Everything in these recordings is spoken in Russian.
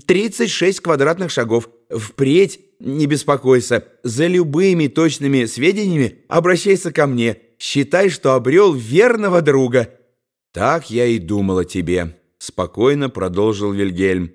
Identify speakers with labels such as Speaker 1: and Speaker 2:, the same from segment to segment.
Speaker 1: 36 квадратных шагов. Впредь не беспокойся. За любыми точными сведениями обращайся ко мне. Считай, что обрел верного друга».
Speaker 2: «Так я и думал о тебе», — спокойно продолжил Вильгельм.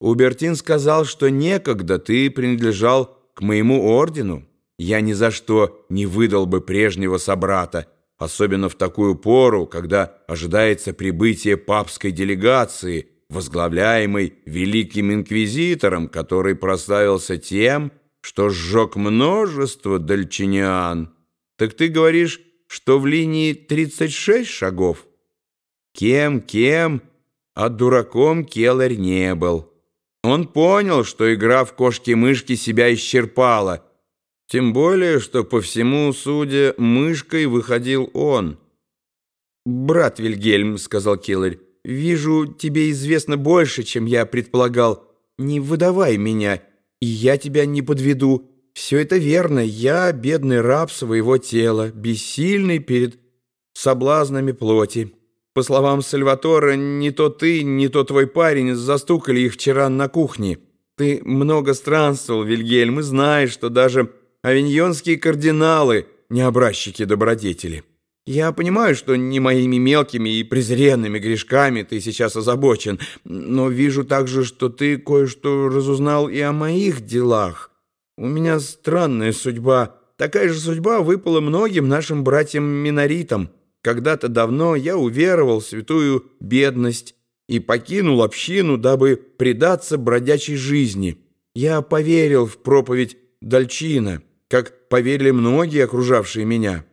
Speaker 2: «Убертин сказал, что некогда ты принадлежал к моему ордену. Я ни за что не выдал бы прежнего собрата, особенно в такую пору, когда ожидается прибытие папской делегации, возглавляемой великим инквизитором, который прославился тем, что сжег множество дальчинян. Так ты говоришь, что в линии 36 шагов?» Кем-кем, а дураком Келлер не был. Он понял, что игра в кошки-мышки себя исчерпала. Тем более, что по всему, судя, мышкой выходил он.
Speaker 1: «Брат Вильгельм», — сказал Келлер, — «вижу, тебе известно больше, чем я предполагал. Не выдавай меня, и я тебя не подведу. Все это верно. Я бедный раб своего тела, бессильный перед соблазнами плоти». По словам Сальватора, не то ты, не то твой парень застукали их вчера на кухне. Ты много странствовал, Вильгельм, и знаешь, что даже авиньонские кардиналы не образчики добродетели. Я понимаю, что не моими мелкими и презренными грешками ты сейчас озабочен, но вижу также, что ты кое-что разузнал и о моих делах. У меня странная судьба. Такая же судьба выпала многим нашим братьям-миноритам. Когда-то давно я уверовал в святую бедность и покинул общину, дабы предаться бродячей жизни. Я поверил в проповедь Дальчина, как поверили многие окружавшие меня.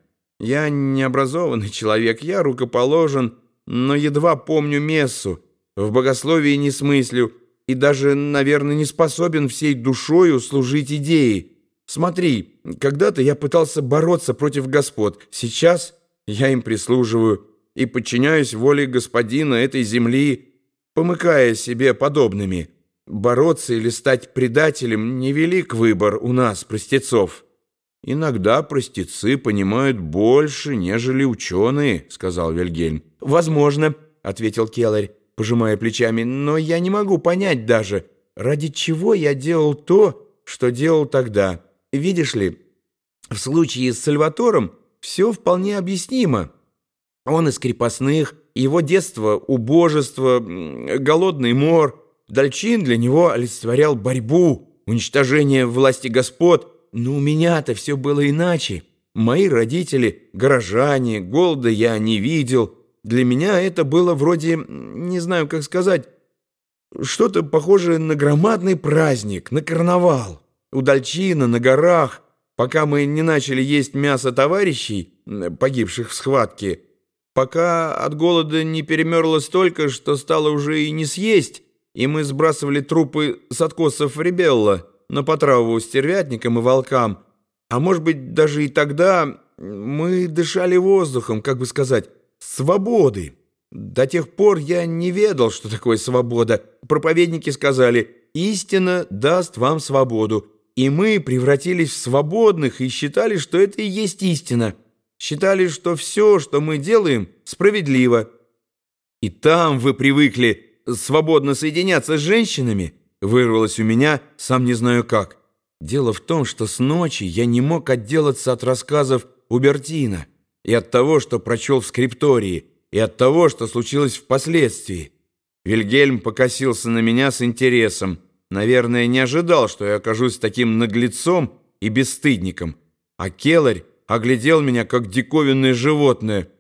Speaker 1: Я необразованный человек, я рукоположен, но едва помню мессу, в богословии не смыслю и даже, наверное, не способен всей душою служить идее. Смотри, когда-то я пытался бороться против господ, сейчас я им прислуживаю и подчиняюсь воле господина этой земли, помыкая себе подобными. Бороться или стать предателем — невелик выбор у нас, простецов».
Speaker 2: «Иногда простецы понимают больше, нежели ученые», — сказал Вильгельм.
Speaker 1: «Возможно», — ответил Келлер, пожимая плечами, «но я не могу понять даже, ради чего я делал то, что делал тогда. Видишь ли, в случае с Сальватором все вполне объяснимо. Он из крепостных, его детство — убожество, голодный мор. Дальчин для него олицетворял борьбу, уничтожение власти господ. Но у меня-то все было иначе. Мои родители — горожане, голода я не видел. Для меня это было вроде, не знаю, как сказать, что-то похожее на громадный праздник, на карнавал. У Дальчина на горах пока мы не начали есть мясо товарищей, погибших в схватке, пока от голода не перемерло столько, что стало уже и не съесть, и мы сбрасывали трупы с откосов Ребелла на потраву стервятникам и волкам, а может быть даже и тогда мы дышали воздухом, как бы сказать, свободы. До тех пор я не ведал, что такое свобода. Проповедники сказали «Истина даст вам свободу». И мы превратились в свободных и считали, что это и есть истина. Считали, что все, что мы делаем, справедливо. И там вы привыкли свободно соединяться с женщинами, вырвалось у меня, сам не знаю как. Дело в том, что с ночи я не мог отделаться от рассказов Убертина и от того, что прочел в скриптории, и от того, что случилось впоследствии. Вильгельм покосился на меня с интересом. Наверное, не ожидал, что я окажусь таким наглецом и бесстыдником. А Келарь оглядел меня, как диковинное животное —